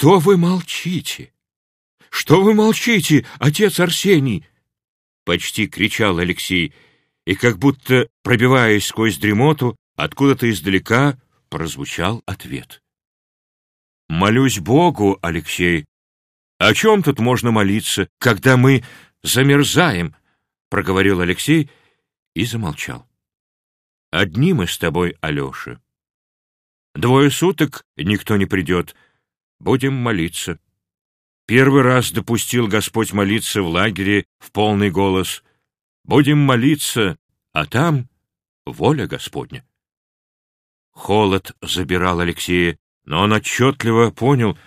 что вы молчите? Что вы молчите, отец Арсений? Почти кричал Алексей, и как будто, пробиваясь сквозь дремоту, откуда-то издалека прозвучал ответ. «Молюсь Богу, Алексей. О чем тут можно молиться, когда мы замерзаем?» — проговорил Алексей и замолчал. «Одни мы с тобой, Алеша. Двое суток никто не придет. Будем молиться». Первый раз допустил Господь молиться в лагере в полный голос. «Будем молиться, а там воля Господня». Холод забирал Алексея, но он отчетливо понял,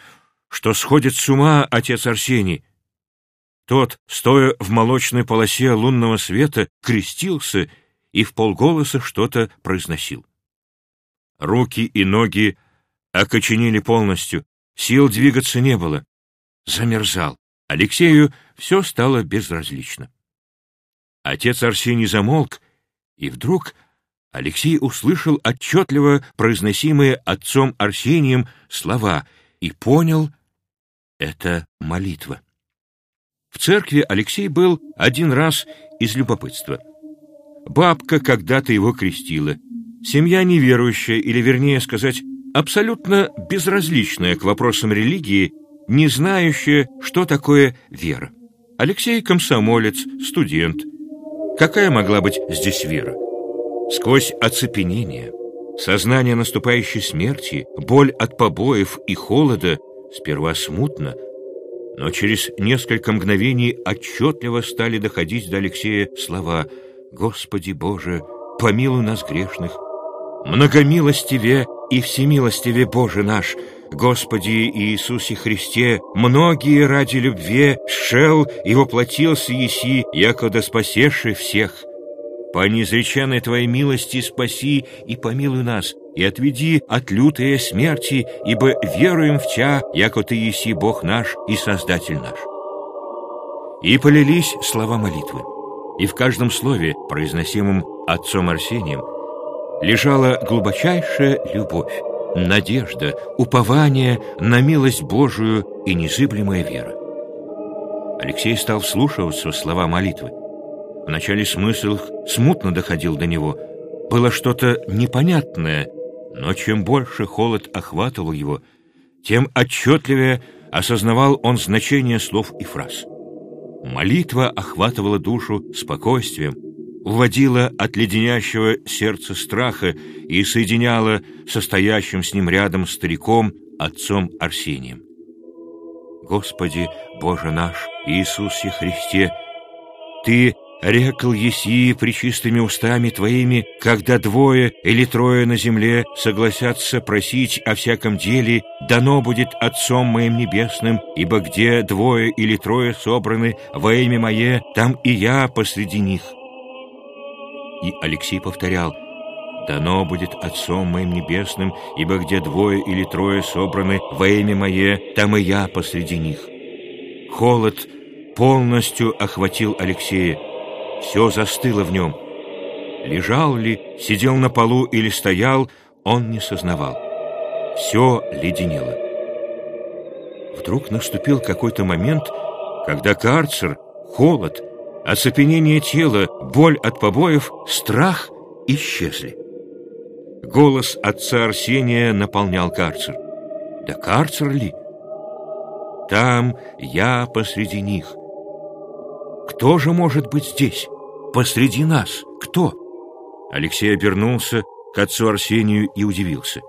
что сходит с ума отец Арсений. Тот, стоя в молочной полосе лунного света, крестился и в полголоса что-то произносил. Руки и ноги окоченели полностью, сил двигаться не было. Замерзал. Алексею все стало безразлично. Отец Арсений замолк, и вдруг Алексей услышал отчетливо произносимые отцом Арсением слова и понял — это молитва. В церкви Алексей был один раз из любопытства. Бабка когда-то его крестила. Семья неверующая, или, вернее сказать, абсолютно безразличная к вопросам религии, не знающая, что такое вера. Алексей — комсомолец, студент. Какая могла быть здесь вера? Сквозь оцепенение, сознание наступающей смерти, боль от побоев и холода сперва смутно, но через несколько мгновений отчетливо стали доходить до Алексея слова «Господи Боже, помилуй нас грешных, многомилостиве и всемилостиве Боже наш, Господи Иисусе Христе, многие ради любви шел и воплотился еси, якода спасеши всех». По неизреченной Твоей милости спаси и помилуй нас, и отведи от лютой смерти, ибо веруем в Тя, яко Ты еси Бог наш и Создатель наш». И полились слова молитвы, и в каждом слове, произносимом отцом Арсением, лежала глубочайшая любовь, надежда, упование на милость Божию и незыблемая вера. Алексей стал вслушиваться в слова молитвы. Вначале смысл их смутно доходил до него. Было что-то непонятное, но чем больше холод охватывал его, тем отчетливее осознавал он значение слов и фраз. Молитва охватывала душу спокойствием, уводила от леденящего сердца страха и соединяла со стоящим с ним рядом стариком, отцом Арсением. «Господи, Боже наш, Иисусе Христе, Ты Рекл еси причистыми устами твоими, когда двое или трое на земле согласятся просить о всяком деле, дано будет Отцом моим небесным, ибо где двое или трое собраны во имя мое, там и я посреди них». И Алексей повторял, «Дано будет Отцом моим небесным, ибо где двое или трое собраны во имя мое, там и я посреди них». Холод полностью охватил Алексея. Все застыло в нем. Лежал ли, сидел на полу или стоял, он не сознавал. Все леденело. Вдруг наступил какой-то момент, когда карцер, холод, оцепенение тела, боль от побоев, страх исчезли. Голос отца Арсения наполнял карцер. Да карцер ли? Там я посреди них. Кто же может быть здесь? посреди нас? Кто?» Алексей обернулся к отцу Арсению и удивился.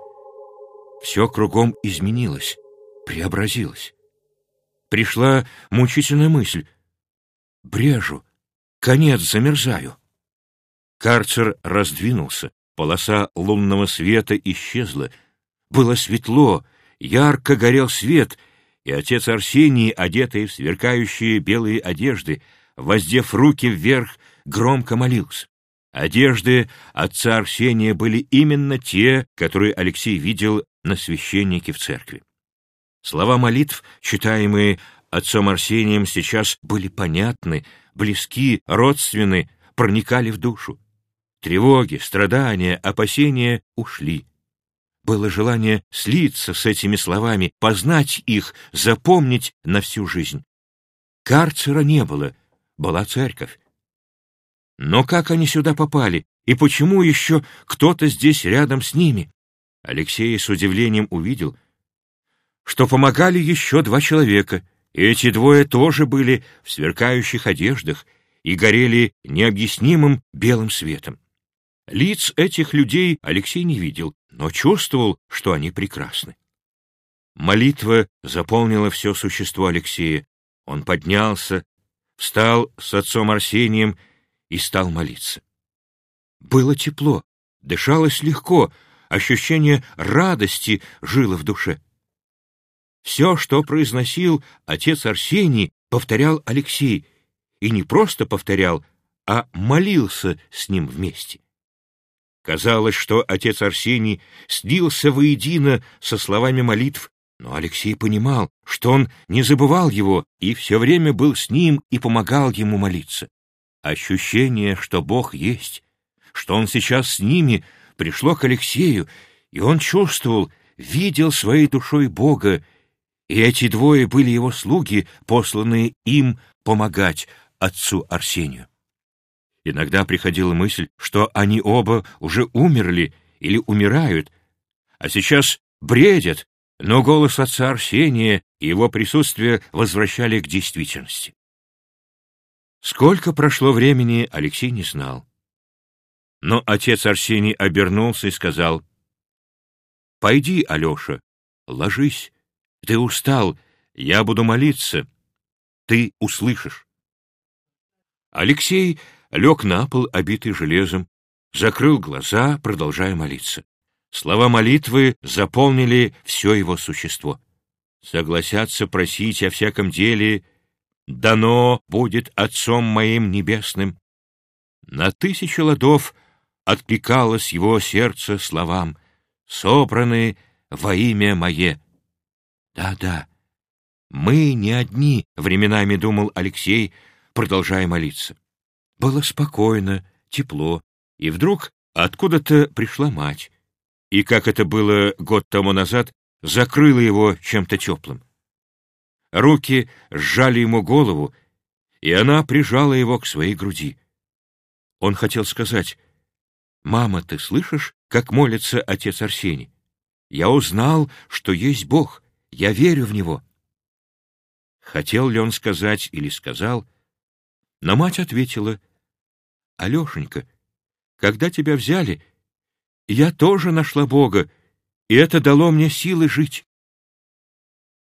Все кругом изменилось, преобразилось. Пришла мучительная мысль. «Брежу, конец замерзаю». Карцер раздвинулся, полоса лунного света исчезла. Было светло, ярко горел свет, и отец Арсений, одетый в сверкающие белые одежды, воздев руки вверх, громко молился. Одежды отца Арсения были именно те, которые Алексей видел на священнике в церкви. Слова молитв, читаемые отцом Арсением, сейчас были понятны, близки, родственны, проникали в душу. Тревоги, страдания, опасения ушли. было желание слиться с этими словами, познать их, запомнить на всю жизнь. Карцера не было, была церковь. Но как они сюда попали, и почему еще кто-то здесь рядом с ними? Алексей с удивлением увидел, что помогали еще два человека, эти двое тоже были в сверкающих одеждах и горели необъяснимым белым светом. Лиц этих людей Алексей не видел, но чувствовал, что они прекрасны. Молитва заполнила все существо Алексея. Он поднялся, встал с отцом Арсением и стал молиться. Было тепло, дышалось легко, ощущение радости жило в душе. Все, что произносил отец Арсений, повторял Алексей, и не просто повторял, а молился с ним вместе. Казалось, что отец Арсений слился воедино со словами молитв, но Алексей понимал, что он не забывал его и все время был с ним и помогал ему молиться. Ощущение, что Бог есть, что Он сейчас с ними, пришло к Алексею, и он чувствовал, видел своей душой Бога, и эти двое были его слуги, посланные им помогать отцу Арсению. Иногда приходила мысль, что они оба уже умерли или умирают, а сейчас бредят, но голос отца Арсения и его присутствие возвращали к действительности. Сколько прошло времени, Алексей не знал. Но отец Арсений обернулся и сказал, «Пойди, Алеша, ложись, ты устал, я буду молиться, ты услышишь». Алексей лег на пол, обитый железом, закрыл глаза, продолжая молиться. Слова молитвы заполнили все его существо. Согласятся просить о всяком деле, дано будет Отцом моим небесным. На тысячи ладов откликалось его сердце словам, собранные во имя мое. Да-да, мы не одни, временами думал Алексей, продолжая молиться. Было спокойно, тепло, и вдруг откуда-то пришла мать, и, как это было год тому назад, закрыла его чем-то теплым. Руки сжали ему голову, и она прижала его к своей груди. Он хотел сказать, «Мама, ты слышишь, как молится отец Арсений? Я узнал, что есть Бог, я верю в Него». Хотел ли он сказать или сказал, но мать ответила, «Алешенька, когда тебя взяли, я тоже нашла Бога, и это дало мне силы жить».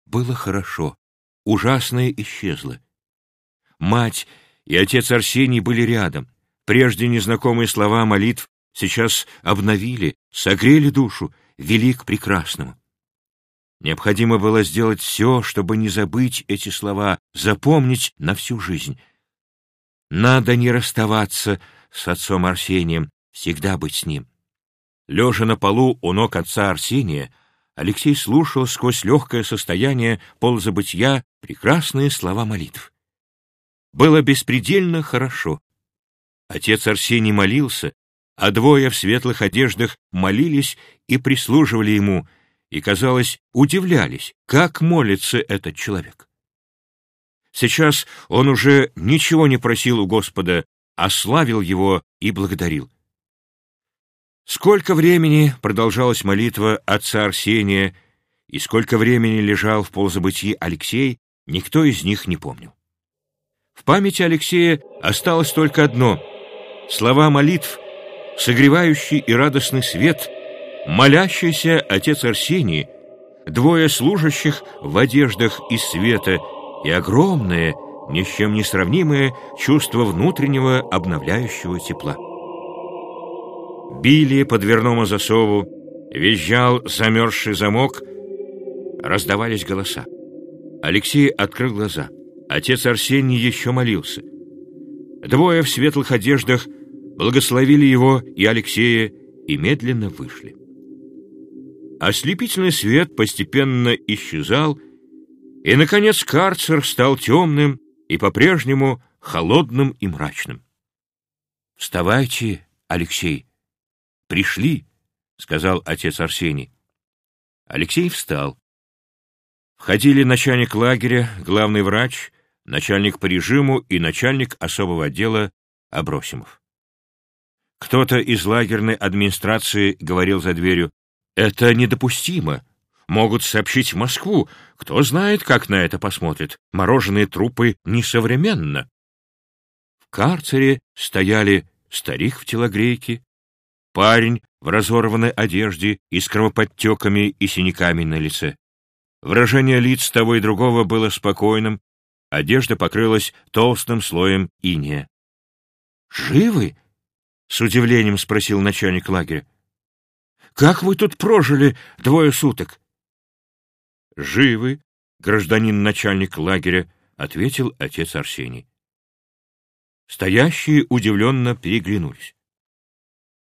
Было хорошо, ужасное исчезло. Мать и отец Арсений были рядом. Прежде незнакомые слова молитв сейчас обновили, согрели душу, вели к прекрасному. Необходимо было сделать все, чтобы не забыть эти слова, запомнить на всю жизнь. Надо не расставаться с отцом Арсением, всегда быть с ним. Лежа на полу у ног отца Арсения, Алексей слушал сквозь легкое состояние полузабытия прекрасные слова молитв. Было беспредельно хорошо. Отец Арсений молился, а двое в светлых одеждах молились и прислуживали ему, и, казалось, удивлялись, как молится этот человек. Сейчас он уже ничего не просил у Господа, а славил его и благодарил. Сколько времени продолжалась молитва отца Арсения, и сколько времени лежал в ползабытии Алексей, никто из них не помнил. В памяти Алексея осталось только одно — слова молитв, согревающий и радостный свет, молящийся отец Арсений, двое служащих в одеждах из света — и огромное, ни с чем не сравнимое чувство внутреннего обновляющего тепла. Били по дверному засову, визжал замерзший замок, раздавались голоса. Алексей открыл глаза. Отец Арсений еще молился. Двое в светлых одеждах благословили его и Алексея и медленно вышли. Ослепительный свет постепенно исчезал, и, наконец, карцер стал темным и по-прежнему холодным и мрачным. — Вставайте, Алексей. — Пришли, — сказал отец Арсений. Алексей встал. Входили начальник лагеря, главный врач, начальник по режиму и начальник особого отдела Абросимов. Кто-то из лагерной администрации говорил за дверью, «Это недопустимо. Могут сообщить в Москву. Кто знает, как на это посмотрят. Мороженые трупы несовременно». В карцере стояли старик в телогрейке, парень в разорванной одежде и с кровоподтеками и синяками на лице. Выражение лиц того и другого было спокойным, одежда покрылась толстым слоем иния. «Живы?» — с удивлением спросил начальник лагеря. «Как вы тут прожили двое суток?» «Живы, гражданин начальник лагеря», — ответил отец Арсений. Стоящие удивленно переглянулись.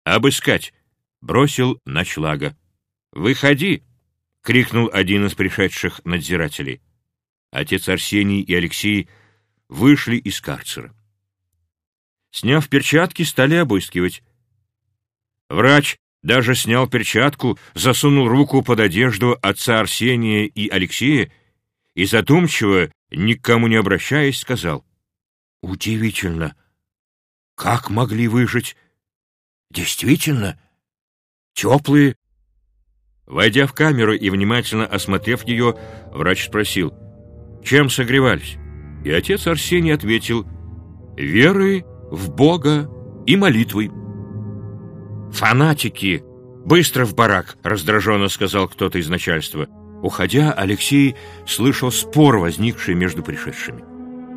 «Обыскать!» — бросил ночлага. «Выходи!» — крикнул один из пришедших надзирателей. Отец Арсений и Алексей вышли из карцера. Сняв перчатки, стали обыскивать. Врач даже снял перчатку, засунул руку под одежду отца Арсения и Алексея и задумчиво, никому не обращаясь, сказал. «Удивительно! Как могли выжить? Действительно, теплые». Войдя в камеру и внимательно осмотрев ее, врач спросил, «Чем согревались?» И отец Арсений ответил, «Верой в Бога и молитвой». «Фанатики! Быстро в барак!» — раздраженно сказал кто-то из начальства. Уходя, Алексей слышал спор, возникший между пришедшими.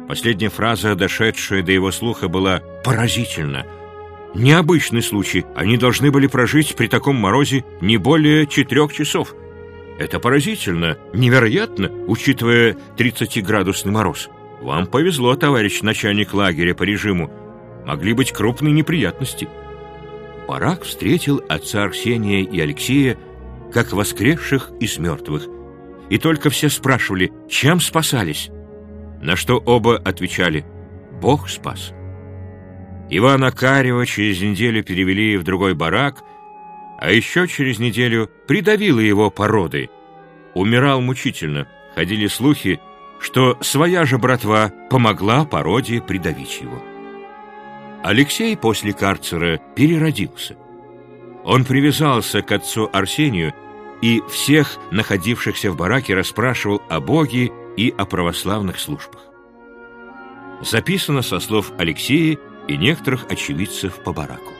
Последняя фраза, дошедшая до его слуха, была «поразительно». Необычный случай. Они должны были прожить при таком морозе не более четырех часов. Это поразительно, невероятно, учитывая 30-градусный мороз. Вам повезло, товарищ начальник лагеря по режиму. Могли быть крупные неприятности. Барак встретил отца Арсения и Алексея как воскресших из мертвых. И только все спрашивали, чем спасались. На что оба отвечали «Бог спас». Ивана Карева через неделю перевели в другой барак, а еще через неделю придавило его породой. Умирал мучительно. Ходили слухи, что своя же братва помогла породе придавить его. Алексей после карцера переродился. Он привязался к отцу Арсению и всех находившихся в бараке расспрашивал о Боге и о православных службах. Записано со слов Алексея и некоторых очевидцев по бараку.